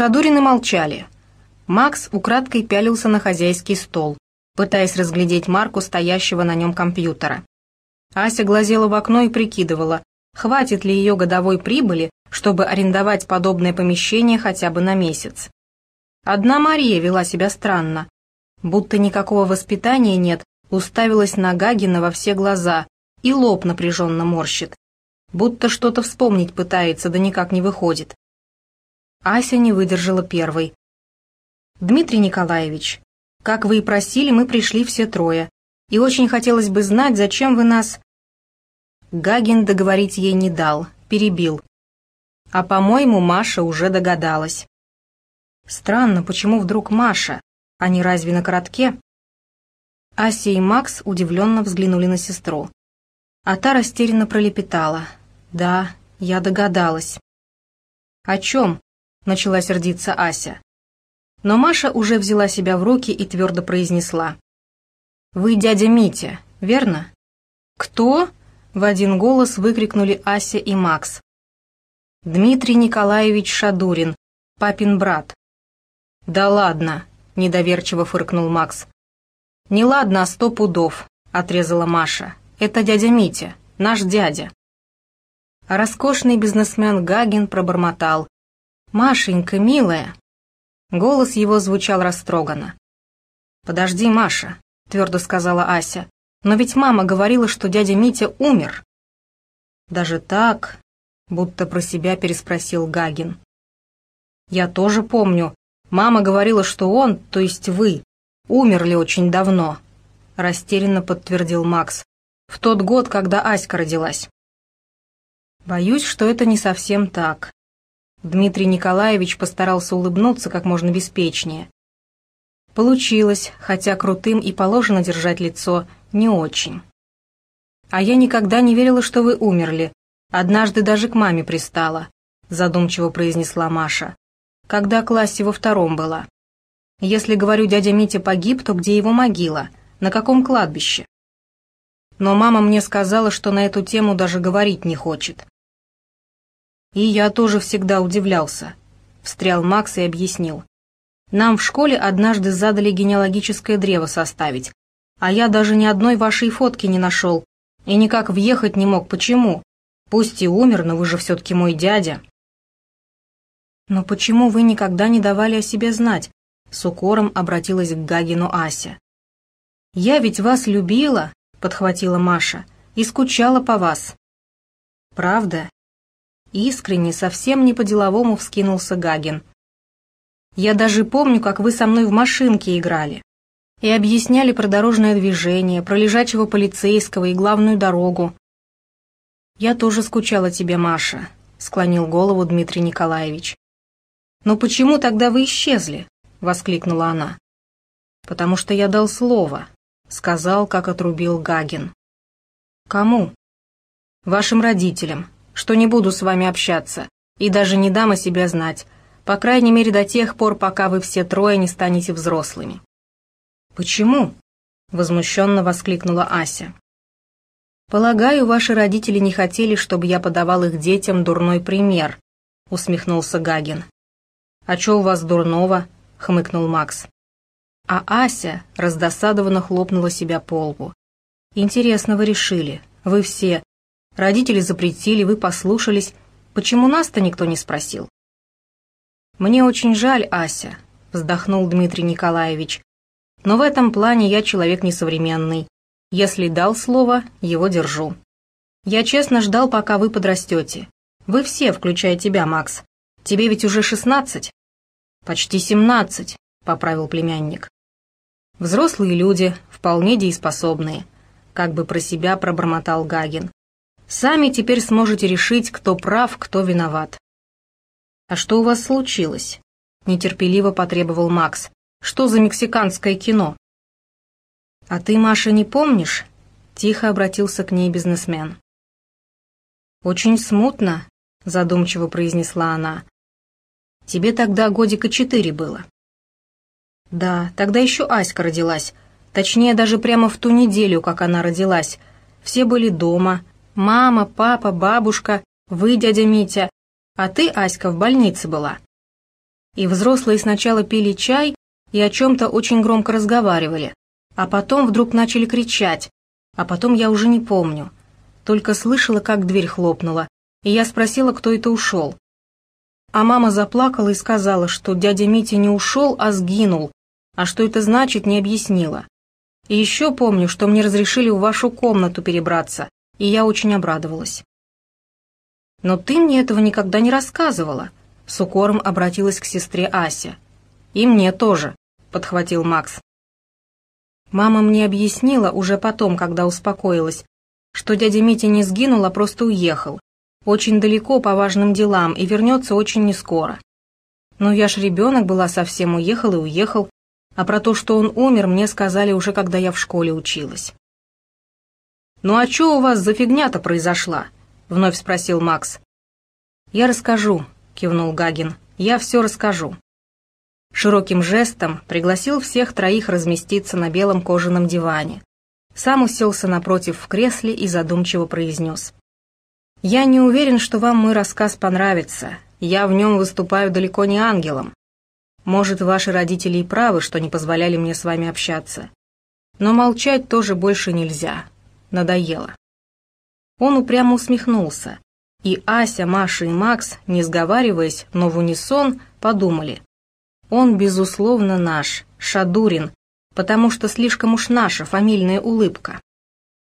Шадурины молчали. Макс украдкой пялился на хозяйский стол, пытаясь разглядеть марку стоящего на нем компьютера. Ася глазела в окно и прикидывала, хватит ли ее годовой прибыли, чтобы арендовать подобное помещение хотя бы на месяц. Одна Мария вела себя странно, будто никакого воспитания нет, уставилась на Гагина во все глаза и лоб напряженно морщит, будто что-то вспомнить пытается, да никак не выходит. Ася не выдержала первой. «Дмитрий Николаевич, как вы и просили, мы пришли все трое, и очень хотелось бы знать, зачем вы нас...» Гагин договорить ей не дал, перебил. А, по-моему, Маша уже догадалась. Странно, почему вдруг Маша? Они разве на коротке? Ася и Макс удивленно взглянули на сестру. А та растерянно пролепетала. «Да, я догадалась». «О чем?» — начала сердиться Ася. Но Маша уже взяла себя в руки и твердо произнесла. «Вы дядя Митя, верно?» «Кто?» — в один голос выкрикнули Ася и Макс. «Дмитрий Николаевич Шадурин, папин брат», «Да ладно», — недоверчиво фыркнул Макс. «Не ладно, а сто пудов», — отрезала Маша. «Это дядя Митя, наш дядя». Роскошный бизнесмен Гагин пробормотал. «Машенька, милая». Голос его звучал растроганно. «Подожди, Маша», — твердо сказала Ася. «Но ведь мама говорила, что дядя Митя умер». «Даже так?» — будто про себя переспросил Гагин. «Я тоже помню», Мама говорила, что он, то есть вы, умерли очень давно», — растерянно подтвердил Макс. «В тот год, когда Аська родилась». «Боюсь, что это не совсем так». Дмитрий Николаевич постарался улыбнуться как можно беспечнее. Получилось, хотя крутым и положено держать лицо, не очень. «А я никогда не верила, что вы умерли. Однажды даже к маме пристала», — задумчиво произнесла Маша когда классе во втором была. Если, говорю, дядя Митя погиб, то где его могила? На каком кладбище? Но мама мне сказала, что на эту тему даже говорить не хочет. И я тоже всегда удивлялся. Встрял Макс и объяснил. Нам в школе однажды задали генеалогическое древо составить, а я даже ни одной вашей фотки не нашел и никак въехать не мог. Почему? Пусть и умер, но вы же все-таки мой дядя. «Но почему вы никогда не давали о себе знать?» С укором обратилась к Гагину Ася. «Я ведь вас любила», — подхватила Маша, — «и скучала по вас». «Правда?» Искренне, совсем не по-деловому вскинулся Гагин. «Я даже помню, как вы со мной в машинке играли и объясняли про дорожное движение, про лежачего полицейского и главную дорогу». «Я тоже скучала тебе, Маша», — склонил голову Дмитрий Николаевич. «Но почему тогда вы исчезли?» — воскликнула она. «Потому что я дал слово», — сказал, как отрубил Гагин. «Кому?» «Вашим родителям, что не буду с вами общаться и даже не дам о себе знать, по крайней мере до тех пор, пока вы все трое не станете взрослыми». «Почему?» — возмущенно воскликнула Ася. «Полагаю, ваши родители не хотели, чтобы я подавал их детям дурной пример», — усмехнулся Гагин. «А чё у вас дурного?» — хмыкнул Макс. А Ася раздосадованно хлопнула себя по лбу. «Интересно вы решили. Вы все. Родители запретили, вы послушались. Почему нас-то никто не спросил?» «Мне очень жаль, Ася», — вздохнул Дмитрий Николаевич. «Но в этом плане я человек несовременный. Если дал слово, его держу. Я честно ждал, пока вы подрастете. Вы все, включая тебя, Макс. Тебе ведь уже шестнадцать?» «Почти семнадцать», — поправил племянник. «Взрослые люди, вполне дееспособные», — как бы про себя пробормотал Гагин. «Сами теперь сможете решить, кто прав, кто виноват». «А что у вас случилось?» — нетерпеливо потребовал Макс. «Что за мексиканское кино?» «А ты, Маша, не помнишь?» — тихо обратился к ней бизнесмен. «Очень смутно», — задумчиво произнесла она. Тебе тогда годика четыре было». «Да, тогда еще Аська родилась. Точнее, даже прямо в ту неделю, как она родилась. Все были дома. Мама, папа, бабушка, вы, дядя Митя. А ты, Аська, в больнице была». И взрослые сначала пили чай и о чем-то очень громко разговаривали, а потом вдруг начали кричать, а потом я уже не помню. Только слышала, как дверь хлопнула, и я спросила, кто это ушел. А мама заплакала и сказала, что дядя Митя не ушел, а сгинул, а что это значит, не объяснила. И еще помню, что мне разрешили в вашу комнату перебраться, и я очень обрадовалась. «Но ты мне этого никогда не рассказывала», — с укором обратилась к сестре Ася. «И мне тоже», — подхватил Макс. Мама мне объяснила уже потом, когда успокоилась, что дядя Митя не сгинул, а просто уехал. Очень далеко по важным делам и вернется очень нескоро. Но я ж ребенок была совсем, уехал и уехал, а про то, что он умер, мне сказали уже, когда я в школе училась. «Ну а что у вас за фигня-то произошла?» — вновь спросил Макс. «Я расскажу», — кивнул Гагин. «Я все расскажу». Широким жестом пригласил всех троих разместиться на белом кожаном диване. Сам уселся напротив в кресле и задумчиво произнес. «Я не уверен, что вам мой рассказ понравится. Я в нем выступаю далеко не ангелом. Может, ваши родители и правы, что не позволяли мне с вами общаться. Но молчать тоже больше нельзя. Надоело». Он упрямо усмехнулся, и Ася, Маша и Макс, не сговариваясь, но в унисон, подумали. Он, безусловно, наш, Шадурин, потому что слишком уж наша фамильная улыбка.